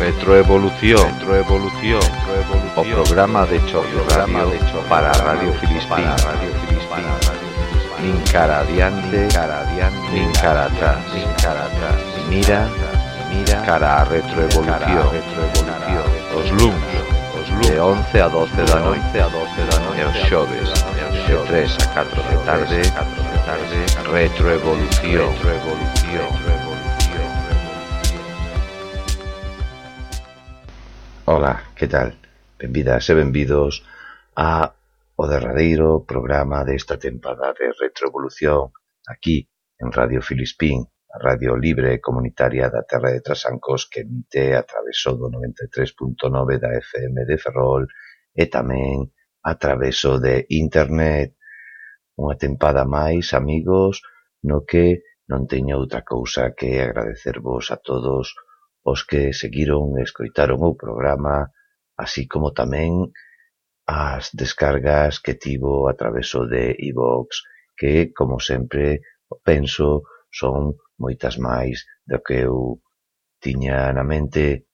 Retroevolución, retroevolución, o programa de choque programa de choque para Radio Filispín, Radio Filispín, adiante, cara atrás, atrás, mira, mira, cara a retroevolución, retroevolución, os de 11 a 12 da noite a 12 da noite e os xoves de 3 a 4 da tarde. tarde. Retroevolución. Retroevolución. Ola, que tal? Benvidas e benvidos a o derradeiro programa desta tempada de retroevolución aquí en Radio Filispín a radio libre e comunitaria da terra de Trasancos que emite a traveso do 93.9 da FM de Ferrol e tamén a traveso de internet. Unha tempada máis, amigos, no que non teño outra cousa que agradecervos a todos os que seguiron e escoitaron o programa, así como tamén as descargas que tivo a traveso de iVox, que, como sempre, penso, son moitas máis do que eu tiña na mente.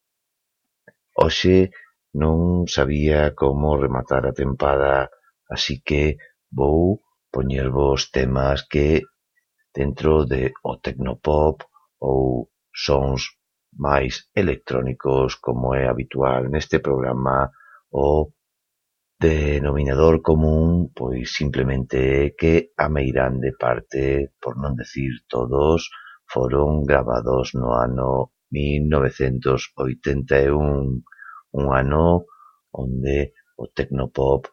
Hoxe non sabía como rematar a tempada, así que vou poñervos temas que dentro de o tecnopop ou sons máis electrónicos como é habitual neste programa o denominador común pois simplemente é que a meirande parte, por non decir todos, foron gravados no ano mil novecentos oitenta e un, un ano onde o tecnopop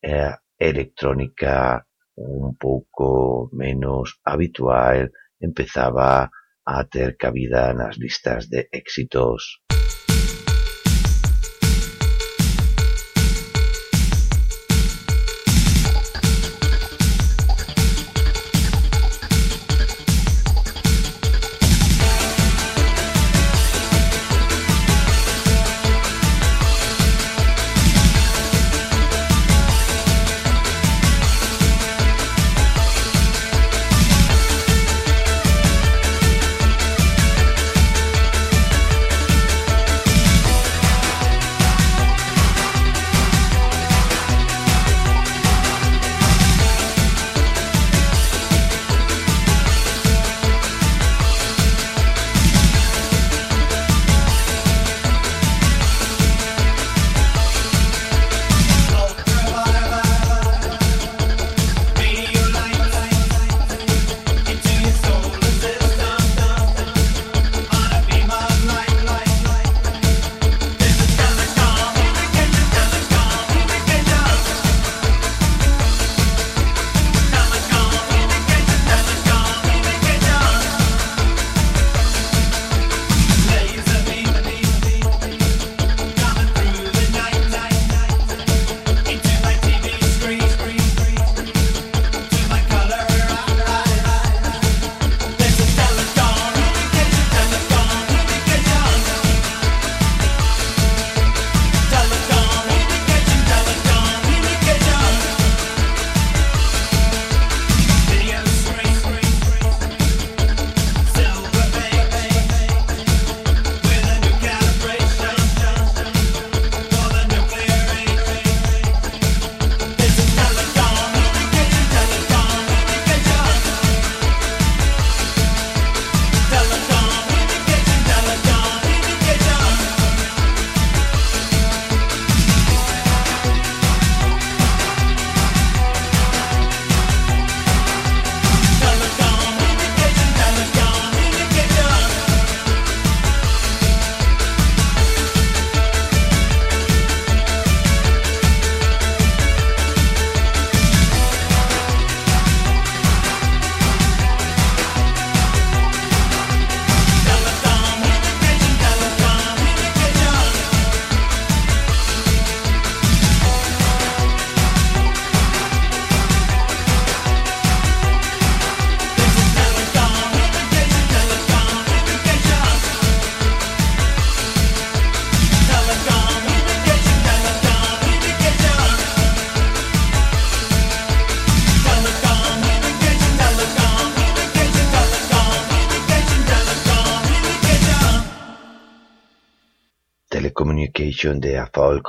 e a electrónica un pouco menos habitual empezaba a ter cabida nas listas de éxitos.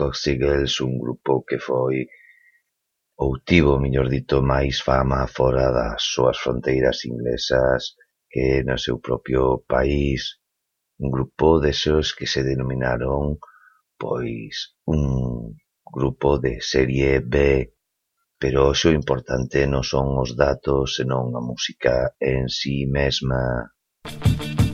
Coxy Girls un grupo que foi ou tivo, mellor dito, máis fama fora das súas fronteiras inglesas que no seu propio país. Un grupo desos que se denominaron pois un grupo de serie B, pero hoxe o importante non son os datos senón a música en si sí mesma. Música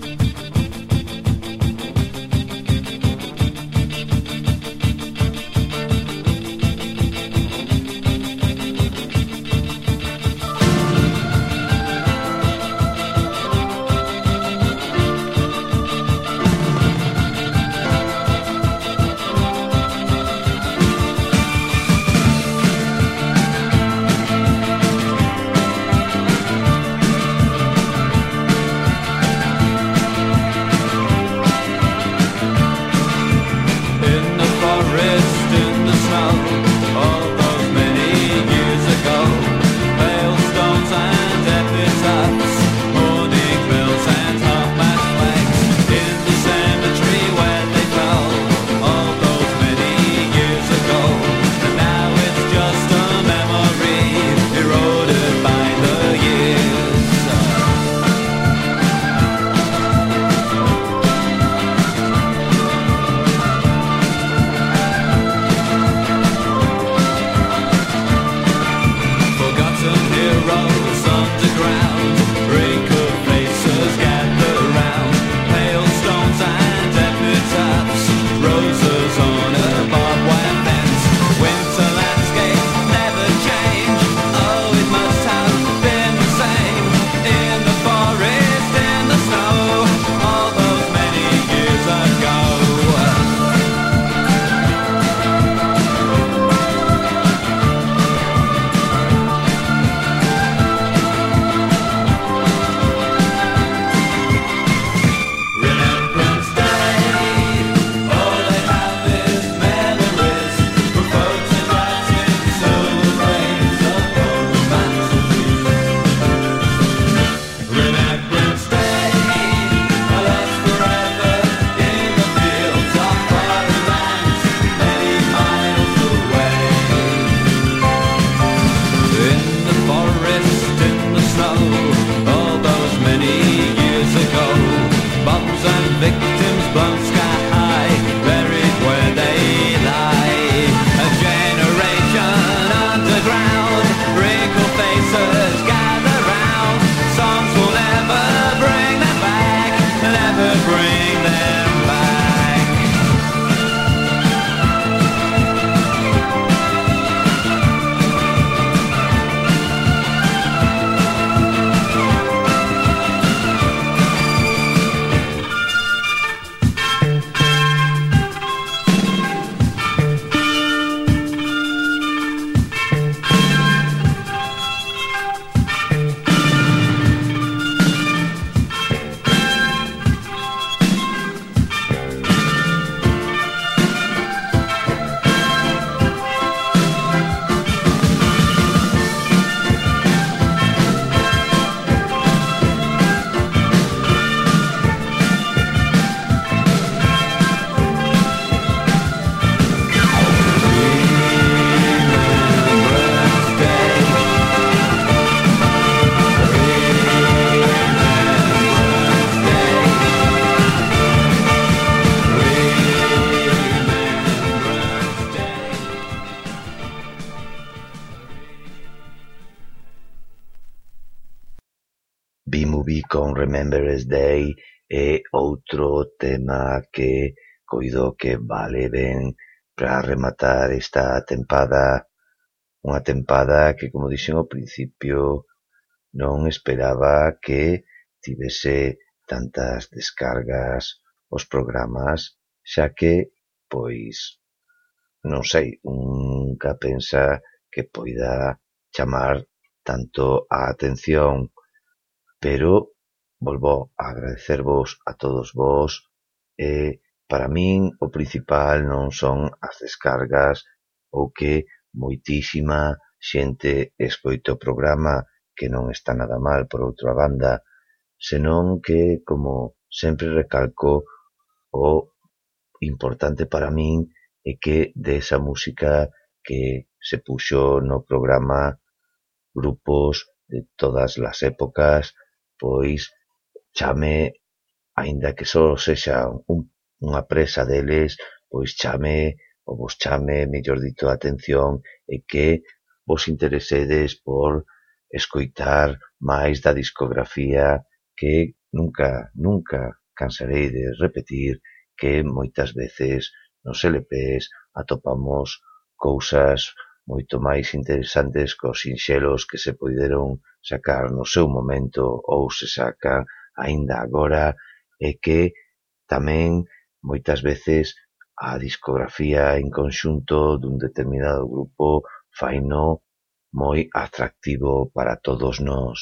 que vale ben para rematar esta tempada, unha tempada que, como dixen ao principio, non esperaba que tivese tantas descargas os programas, xa que, pois, non sei, nunca pensa que poida chamar tanto a atención, pero volvo a agradecervos a todos vós e Para min o principal non son as descargas ou que moitísima xente escoite o programa, que non está nada mal, por outra banda, senón que, como sempre recalco, o importante para min é que desa música que se puxo no programa grupos de todas as épocas, pois chame, aínda que só sexa un Unha presa deles pois chame ou vos chame, mellor dito, a atención e que vos interesedes por escoitar máis da discografía que nunca, nunca cansarei de repetir que moitas veces nos LPs atopamos cousas moito máis interesantes que os sinxelos que se puideron sacar no seu momento ou se sacan aínda agora e que tamén moitas veces a discografía en conxunto dun determinado grupo faino moi atractivo para todos nós.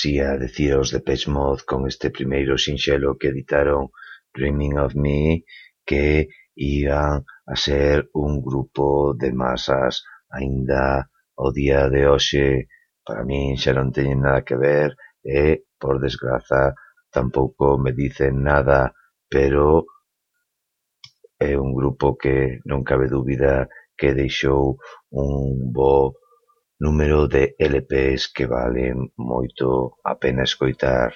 Así a dicía os Depeche Mode con este primeiro sinxelo que editaron Dreaming of Me que iban a ser un grupo de masas. Aínda o día de hoxe para min xa non teñen nada que ver e, por desgraza, tampouco me dicen nada, pero é un grupo que non cabe dúbida que deixou un bo Número de LPs que valen moito a pena escoitar.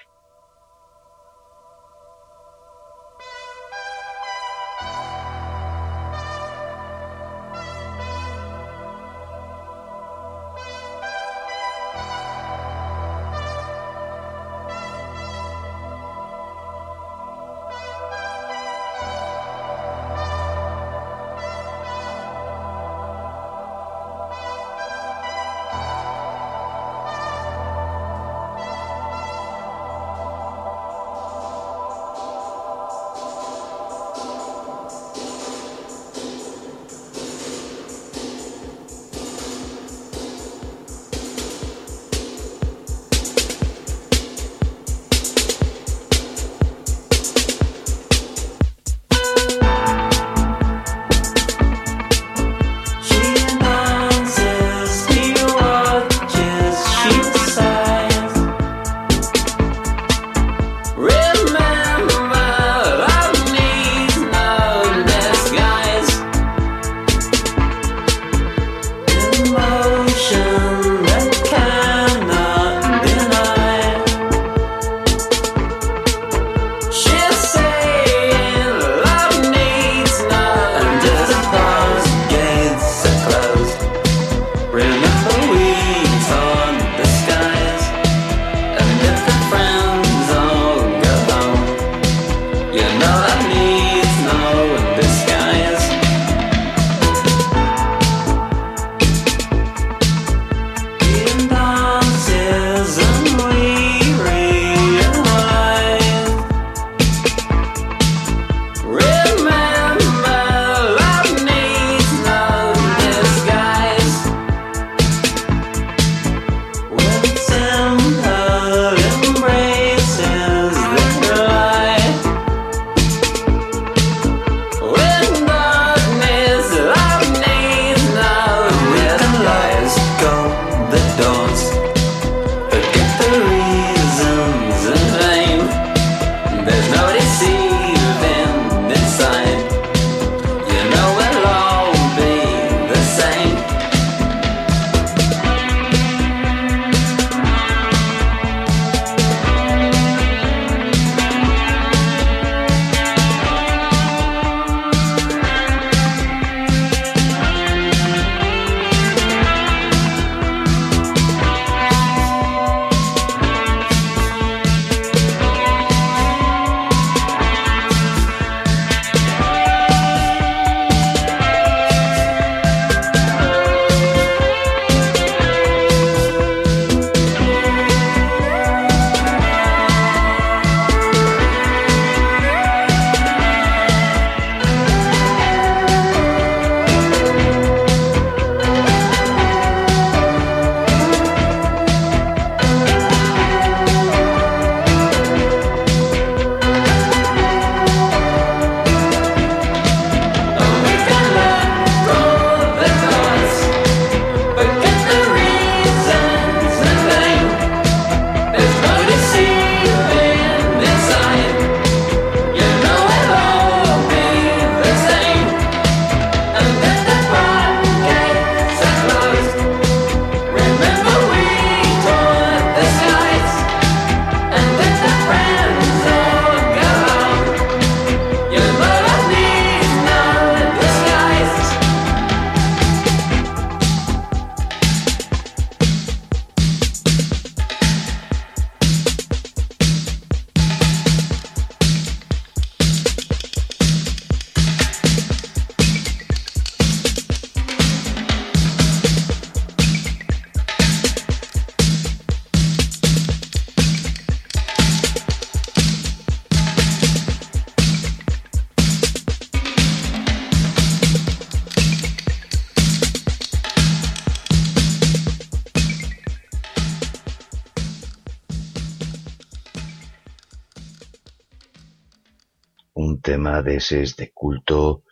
deses de culto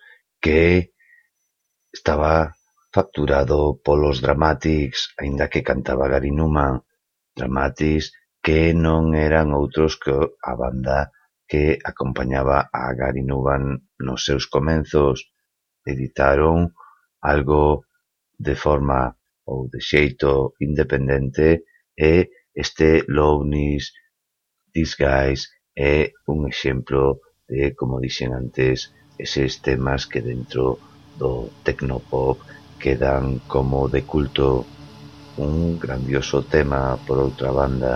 que estaba facturado polos Dramatics, aínda que cantaba Gary Numan, Dramatics que non eran outros que a banda que acompañaba a Gary Numan nos seus comenzos. Editaron algo de forma ou de xeito independente e este Lounis Disguise é un exemplo de, como dixen antes, eses temas que dentro do tecnopop quedan como de culto. Un grandioso tema, por outra banda,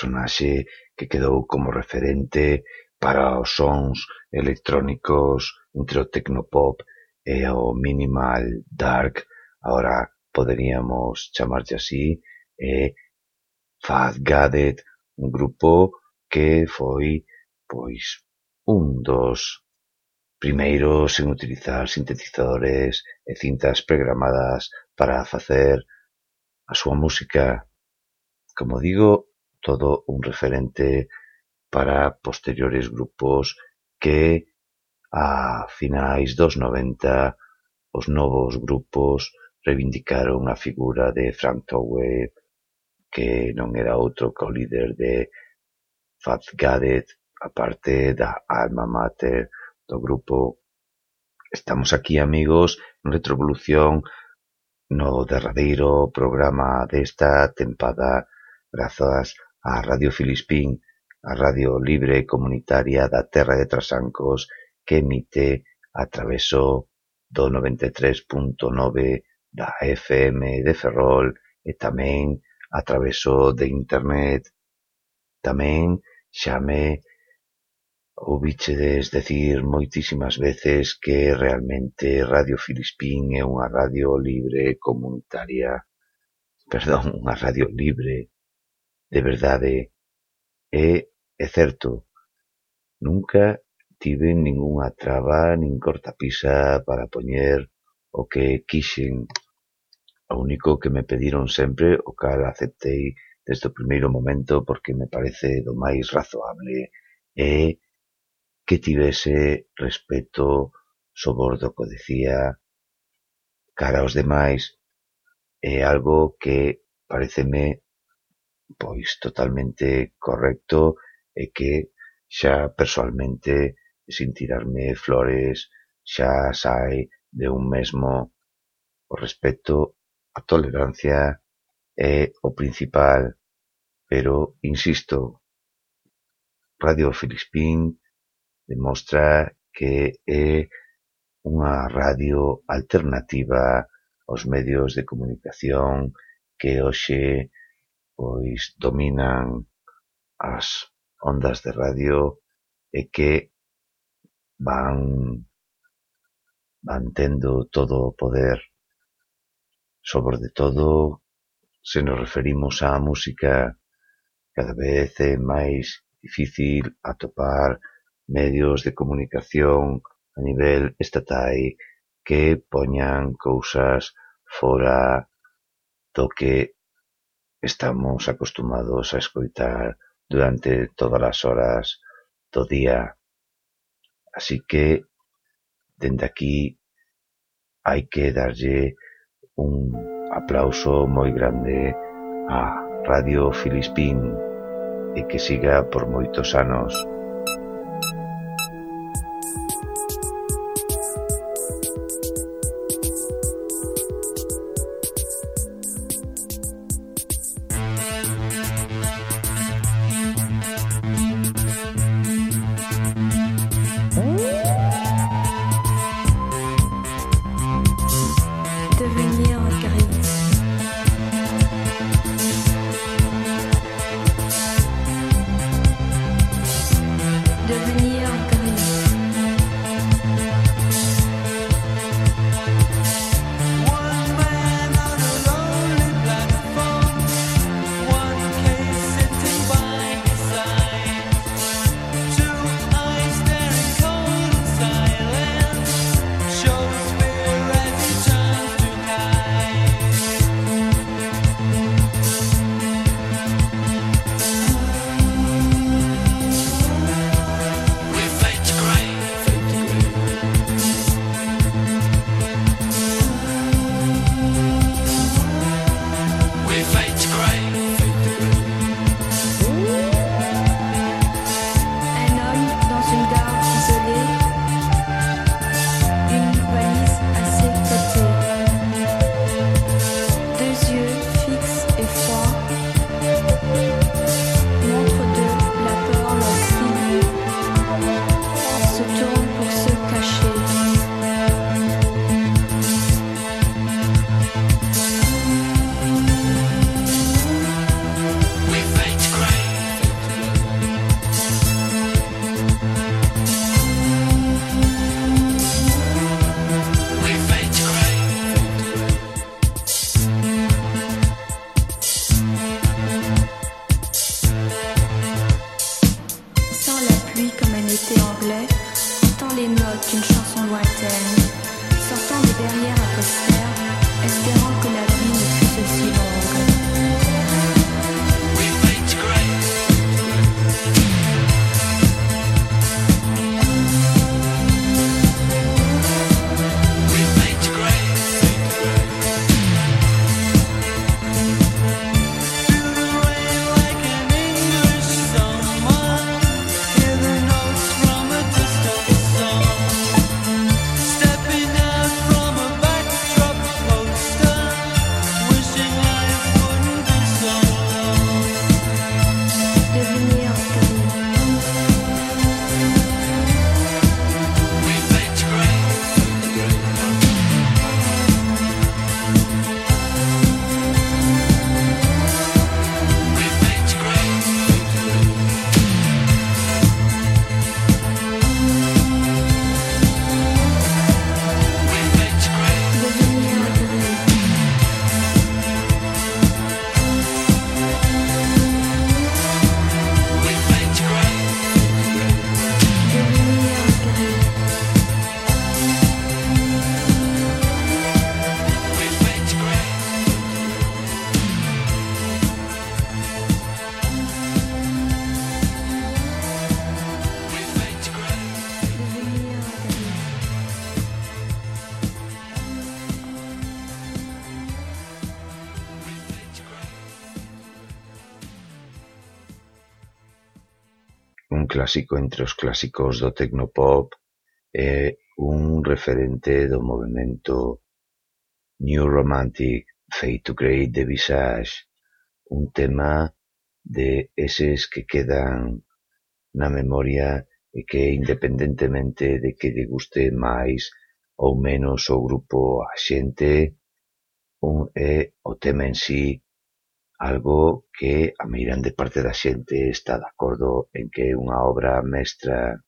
personaxe que quedou como referente para os sons electrónicos entre o tecnopop e o minimal dark, agora poderíamos chamarlle así, é Fat Gadget, un grupo que foi pois un dos primeiros en utilizar sintetizadores e cintas pregramadas para facer a súa música. Como digo, todo un referente para posteriores grupos que a finais dos 90 os novos grupos reivindicaron a figura de Frank Towe que non era outro que o líder de Fat Gadget a parte da alma mater do grupo Estamos aquí amigos en Retrovolución no derradeiro programa desta tempada grazas a Radio Filispín, a radio libre e comunitaria da terra de Trasancos que emite a traveso do 93.9 da FM de Ferrol e tamén a traveso de internet. Tamén xa me oubichedes decir moitísimas veces que realmente Radio Filispín é unha radio libre comunitaria, perdón, unha radio libre De verdade, e é certo, nunca tiven ningunha traba nin cortapisa para poñer o que quixen. O único que me pediron sempre, o cal aceptei desde o primeiro momento porque me parece do máis razoable, é que tivese respeto sobordo que decía cara aos demais. É algo que pareceme pois totalmente correcto e que xa persoalmente sin tirarme flores xa sae de un mesmo o respecto, a tolerancia é o principal, pero insisto, Radio Filispín demostra que é unha radio alternativa aos medios de comunicación que hoxe pois dominan as ondas de radio e que van van tendo todo o poder. Sobre de todo se nos referimos á música cada vez é máis difícil atopar medios de comunicación a nivel estatal que poñan cousas fora do que Estamos acostumados a escoitar durante tódalas horas do día, así que dende aquí hai que darlle un aplauso moi grande a Radio Filispín e que siga por moitos anos. clásico entre os clásicos do tecnopop e un referente do movemento New Romantic Fade to Grey de Visage, un tema de eses que quedan na memoria e que independentemente de que lle guste máis ou menos o grupo a xente, un é o tema en sí algo que a meirande parte da xente está de acordo en que é unha obra mestra.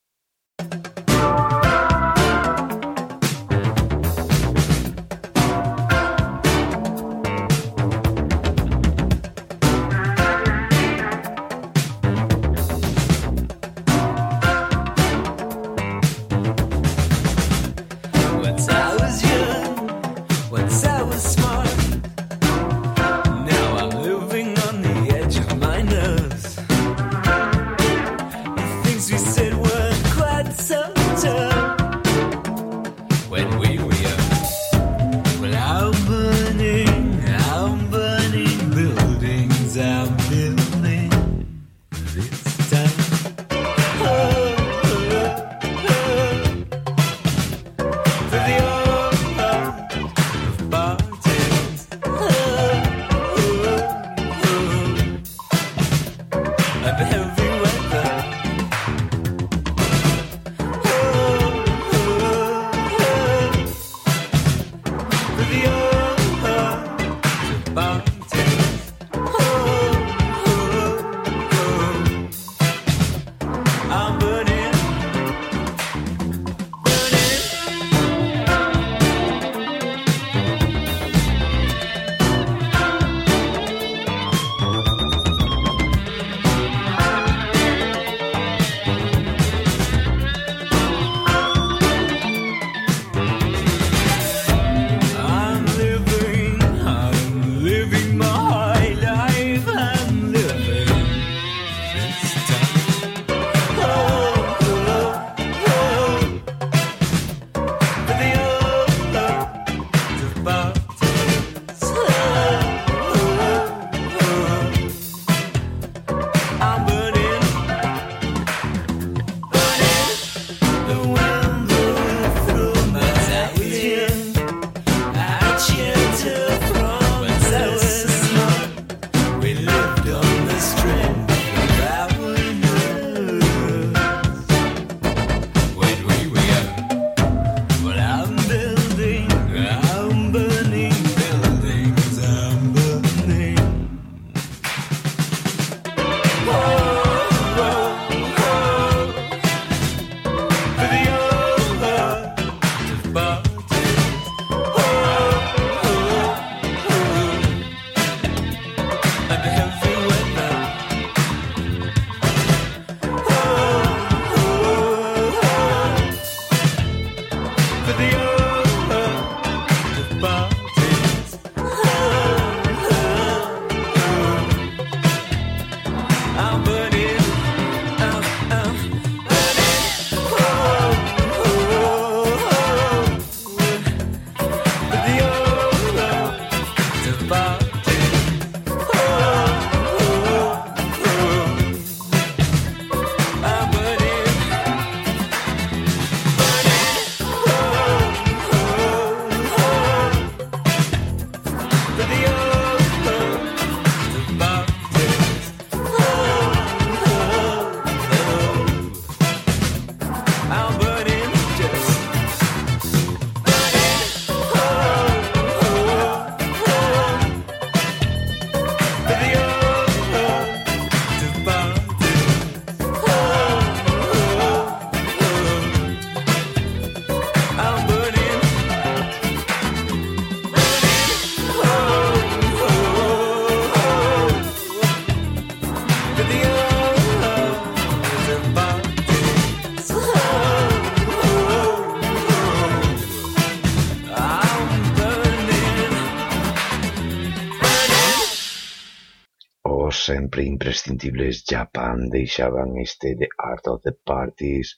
sempre imprescindibles Japan deixaban este The Art of the Parties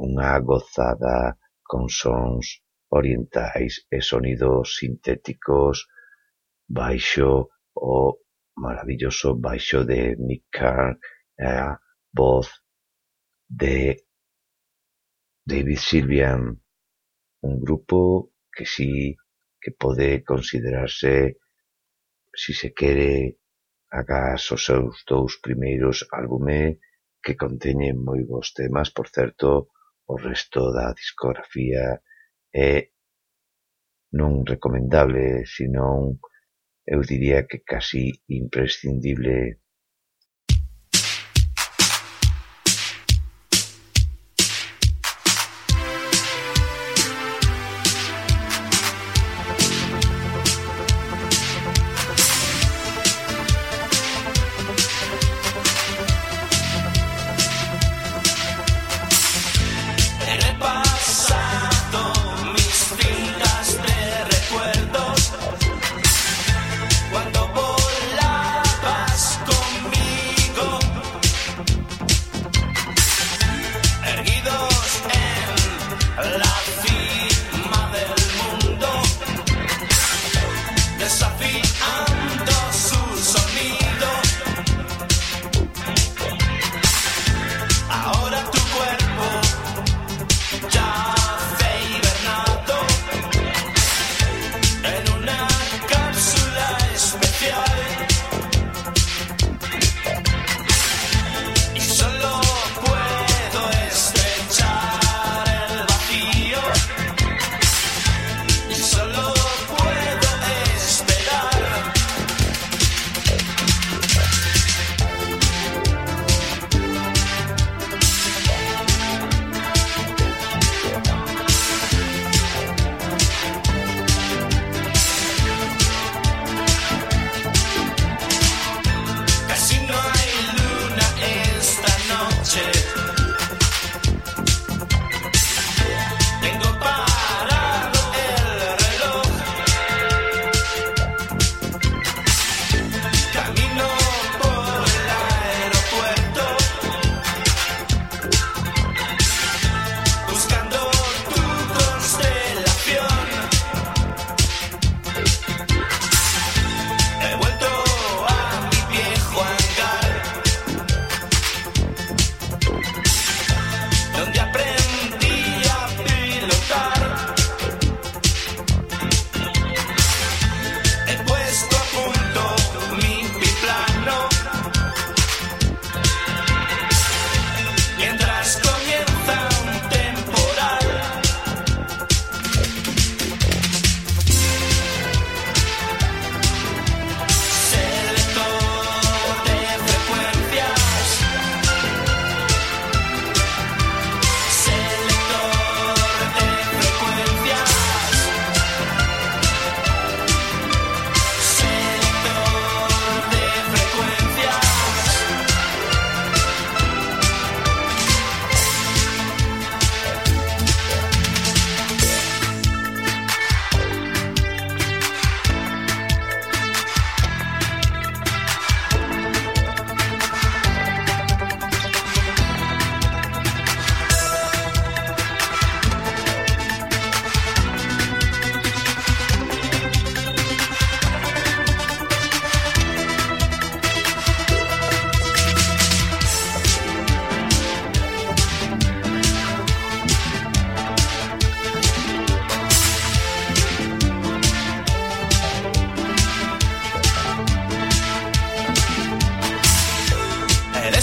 unha gozada con sons orientais e sonidos sintéticos baixo o maravilloso baixo de Mick Carr e eh, a voz de David Sylvian, un grupo que sí que pode considerarse, si se quere, agás os seus dous primeiros álbume, que conteñen moi bons temas, por certo, o resto da discografía é non recomendable, senón eu diría que casi imprescindible.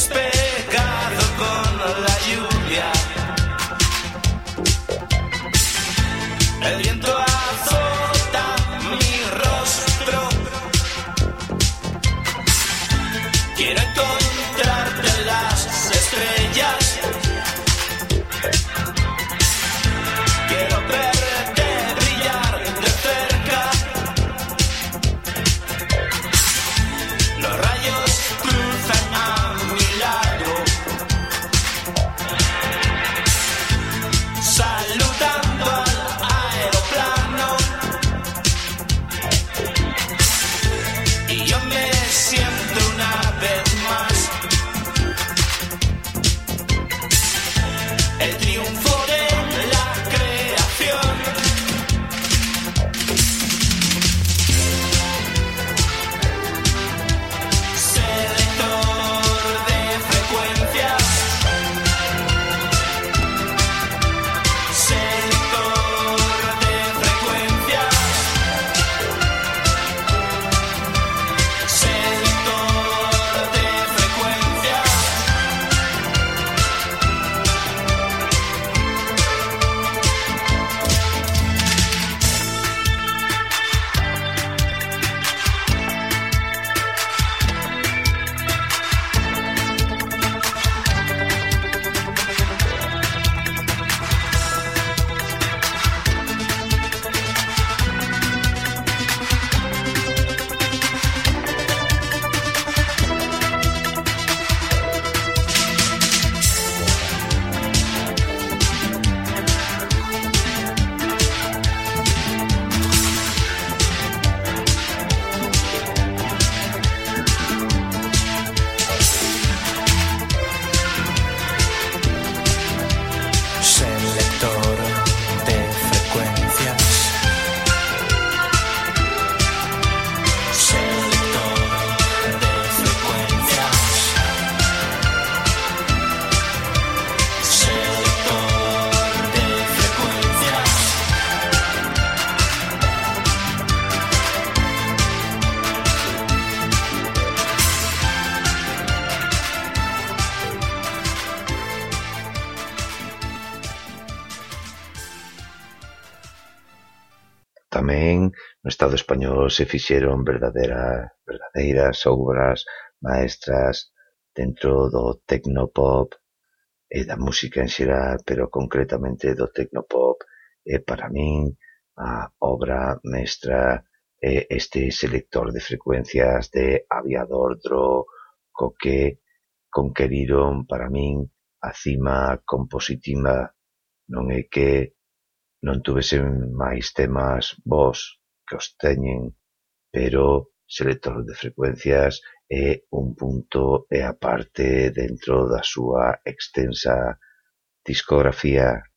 me. Logroño se fixeron verdadeiras, verdadeiras obras maestras dentro do tecnopop e da música en xeral, pero concretamente do tecnopop E para min a obra mestra é este selector de frecuencias de Aviador Dro co que conqueriron para min a cima compositiva. Non é que non tuvesen máis temas vos que os teñen, pero selector de frecuencias é un punto e aparte dentro da súa extensa discografía.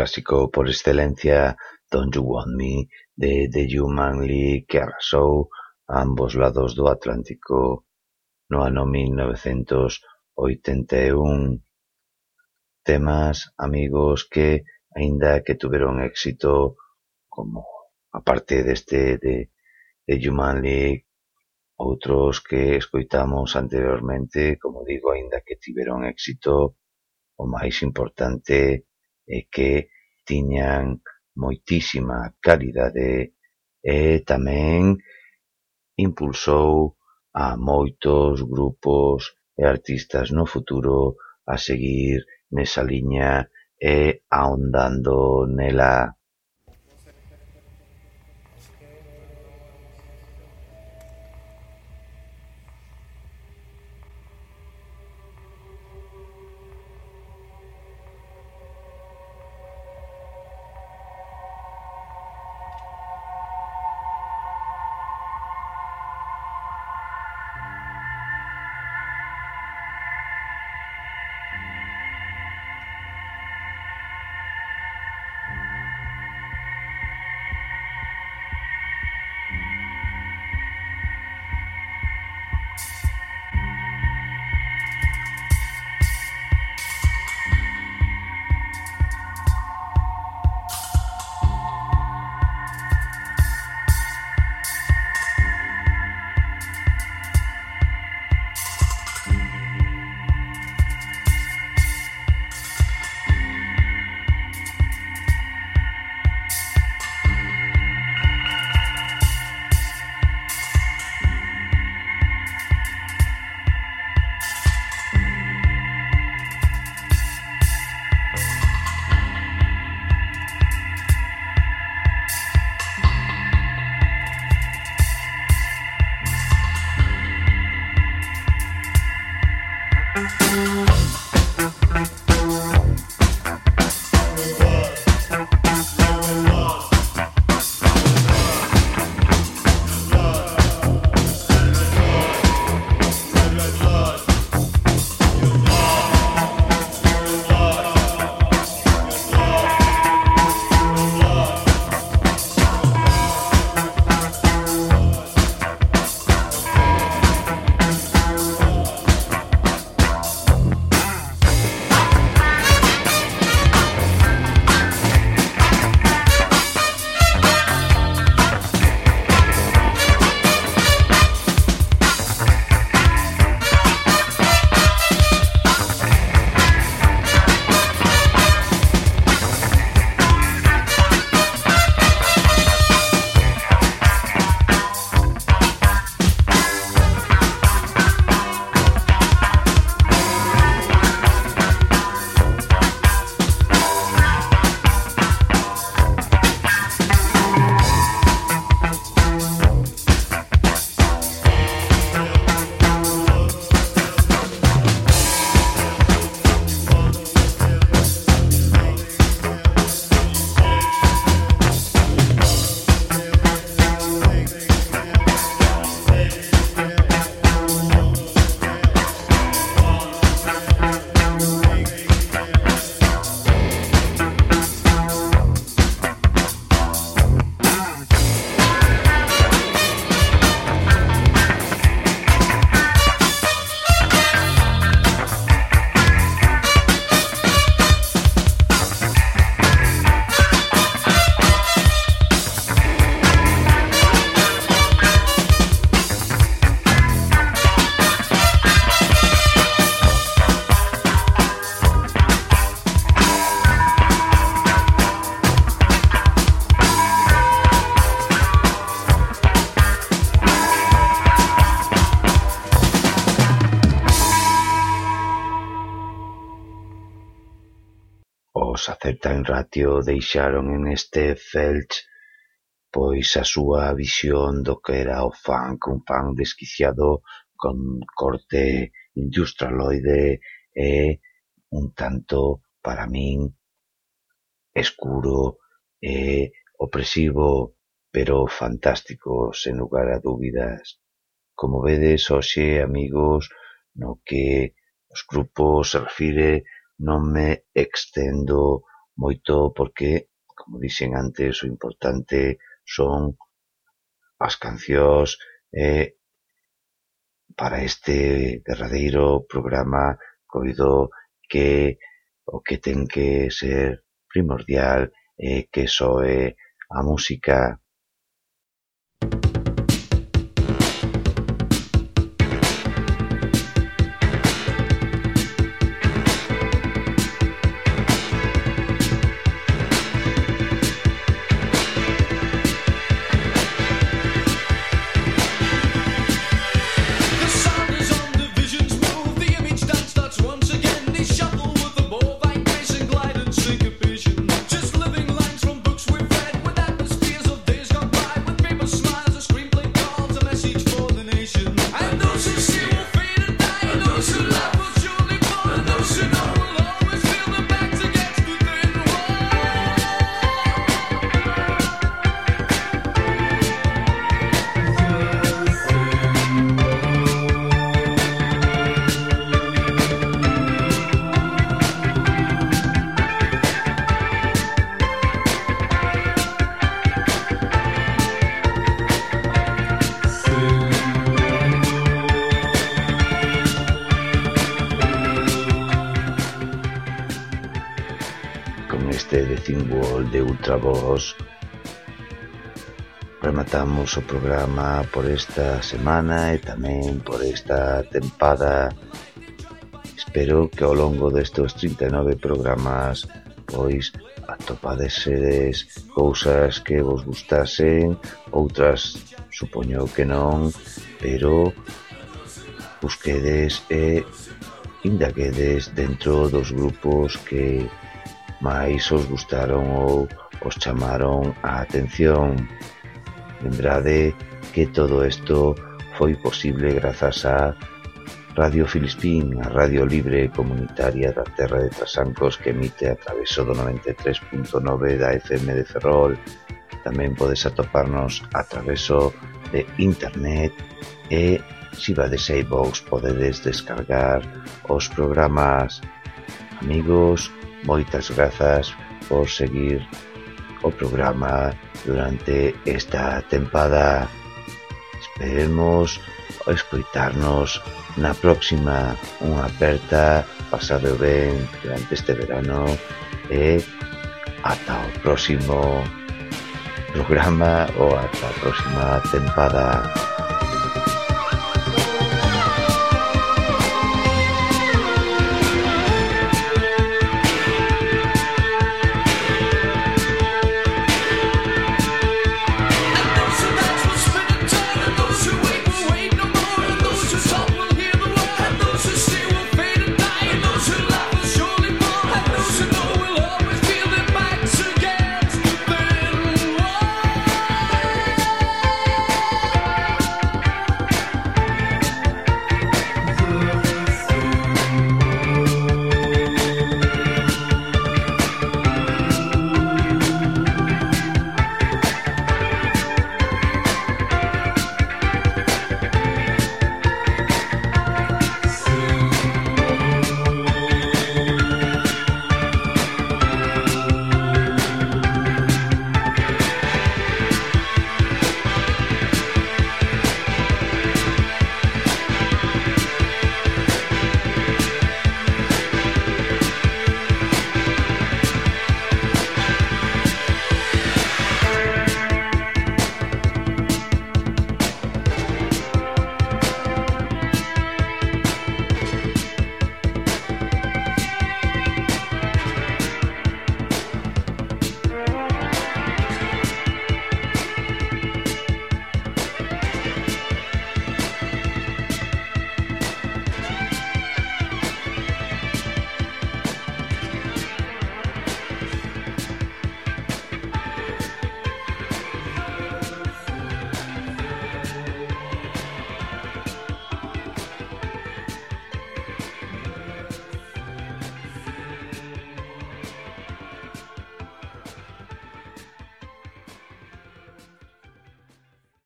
clásico por excelencia "Don't You Want Me" de The Human League que arrasou a ambos lados do Atlántico no ano mil novecentos oitenta e un. Temas amigos que, aínda que tiveron éxito como a parte deste de The Human League outros que escoitamos anteriormente, como digo, aínda que tiveron éxito, o máis importante e que tiñan moitísima calidade e tamén impulsou a moitos grupos e artistas no futuro a seguir nesa liña e ahondando nela. Ratio deixaron en este Felch pois a súa visión do que era o funk, un funk desquiciado con corte industrialoide e un tanto, para min, escuro e opresivo, pero fantástico, sen lugar a dúbidas. Como vedes, hoxe, amigos, no que os grupos se refire, non me extendo moito porque, como dixen antes, o importante son as cancións e para este derradeiro programa coido que o que ten que ser primordial é que soe a música. Ultravox rematamos o programa por esta semana e tamén por esta tempada. Espero que ao longo destes 39 programas pois atopadessedes cousas que vos gustasen outras supoño que non pero busquedes e indaguedes dentro dos grupos que mais os gustaron ou os chamaron a atención. Lembrade que todo isto foi posible grazas a Radio Filispín, a radio libre comunitaria da terra de Trasancos que emite a traveso do 93.9 da FM de Ferrol. Tamén podes atoparnos a traveso de internet e si vades a iVox podedes descargar os programas. Amigos, Moitas grazas por seguir o programa durante esta tempada. Esperemos escoitarnos na próxima. Unha aperta, pasado ben durante este verano e ata o próximo programa ou ata a próxima tempada.